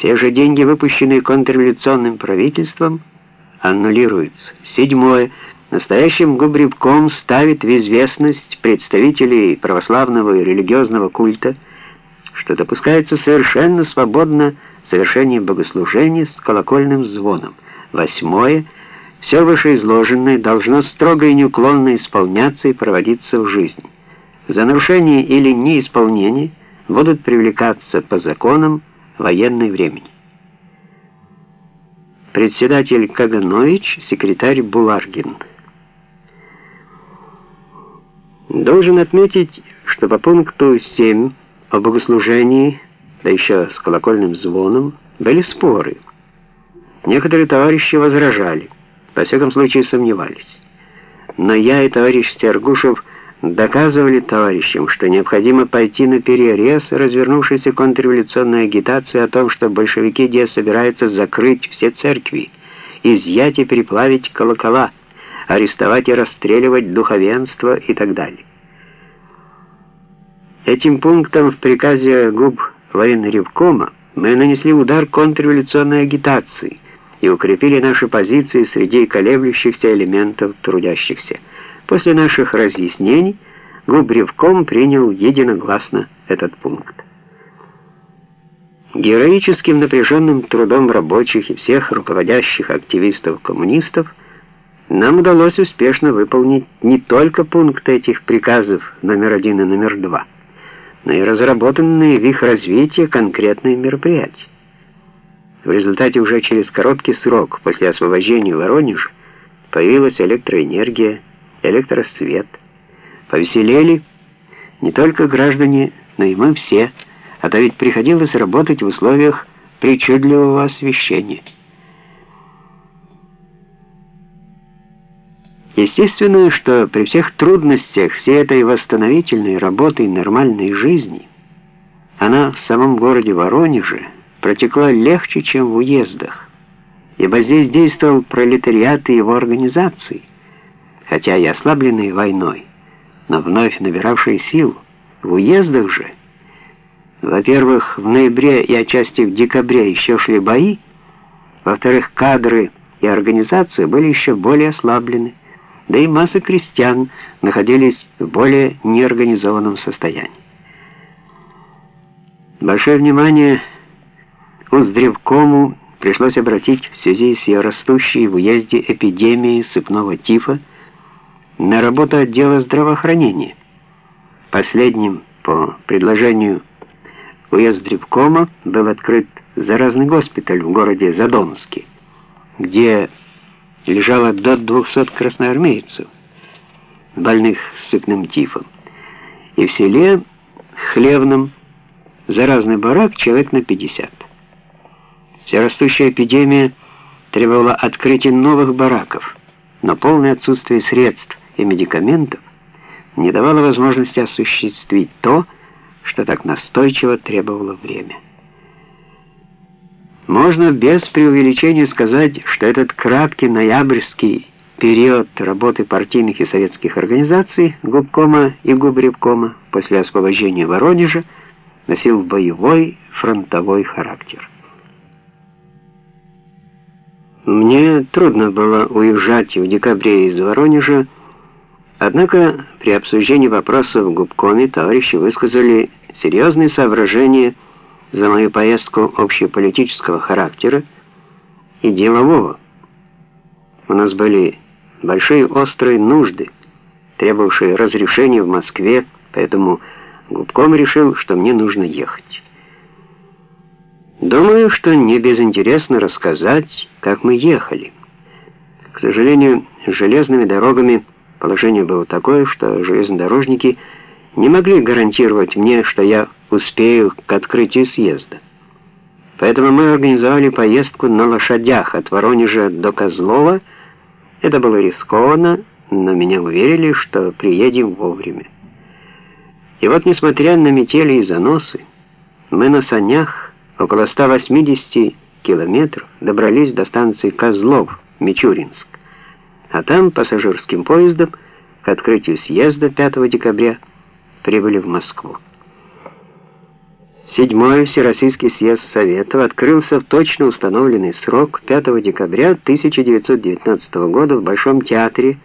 Все же деньги, выпущенные контрреволюционным правительством, аннулируются. Седьмое. Настоящим губревком ставит в известность представителей православного и религиозного культа, что допускается совершенно свободно совершение богослужения с колокольным звоном. Восьмое. Все вышеизложенное должно строго и неуклонно исполняться и проводиться в жизни. За нарушение или неисполнение будут привлекаться по законам военной времени. Председатель Каганович, секретарь Буларгин. Должен отметить, что по пункту 7 о богослужении, да еще с колокольным звоном, были споры. Некоторые товарищи возражали, во всяком случае сомневались. Но я и товарищ Стергушев доказывали товарищам, что необходимо пойти на перерез развернувшейся контрреволюционной агитации о том, что большевики где собираются закрыть все церкви, изъять и переплавить колокола, арестовать и расстреливать духовенство и так далее. Этим пунктом в приказе ГУБ военно-ревкома мы нанесли удар контрреволюционной агитации и укрепили наши позиции среди колеблющихся элементов трудящихся. После наших разъяснений Губревком принял единогласно этот пункт. Героическим напряженным трудом рабочих и всех руководящих активистов-коммунистов нам удалось успешно выполнить не только пункты этих приказов номер один и номер два, но и разработанные в их развитии конкретные мероприятия. В результате уже через короткий срок после освобождения Воронежа появилась электроэнергия, электросвет. Повеселели не только граждане, но и мы все, а то ведь приходилось работать в условиях причудливого освещения. Естественно, что при всех трудностях всей этой восстановительной работы и нормальной жизни она в самом городе Воронеже протекла легче, чем в уездах, ибо здесь действовал пролетариат и его организации, хотя и ослабленные войной, но вновь набиравшие сил. В уездах же, во-первых, в ноябре и отчасти в декабре еще шли бои, во-вторых, кадры и организация были еще более ослаблены, да и масса крестьян находились в более неорганизованном состоянии. Большое внимание Уздревкому пришлось обратить в связи с ее растущей в уезде эпидемией сыпного тифа на работу отдела здравоохранения. Последним, по предложению уездревкома, был открыт заразный госпиталь в городе Задонске, где лежало до 200 красноармейцев, больных сыпным тифом, и в селе Хлевном заразный барак человек на 50. Вся растущая эпидемия требовала открытия новых бараков, но полное отсутствие средств и медикаментов не давало возможности осуществить то, что так настойчиво требовало время. Можно без преувеличения сказать, что этот краткий ноябрьский период работы партийных и советских организаций Губкома и Губревкома после освобождения Воронежа носил боевой фронтовой характер. Мне трудно было уезжать в декабре из Воронежа, Однако при обсуждении вопросов в губкоме товарищи высказали серьезные соображения за мою поездку общеполитического характера и делового. У нас были большие острые нужды, требовавшие разрешения в Москве, поэтому губком решил, что мне нужно ехать. Думаю, что не безинтересно рассказать, как мы ехали. К сожалению, железными дорогами Положение было такое, что железнодорожники не могли гарантировать мне, что я успею к открытию съезда. Поэтому мы организовали поездку на лошадях от Воронежа до Козлова. Это было рискованно, но меня уверили, что приедем вовремя. И вот, несмотря на метели и заносы, мы на санях около 180 километров добрались до станции Козлов, Мичуринск а там пассажирским поездом к открытию съезда 5 декабря прибыли в Москву. Седьмой Всероссийский съезд Советов открылся в точно установленный срок 5 декабря 1919 года в Большом театре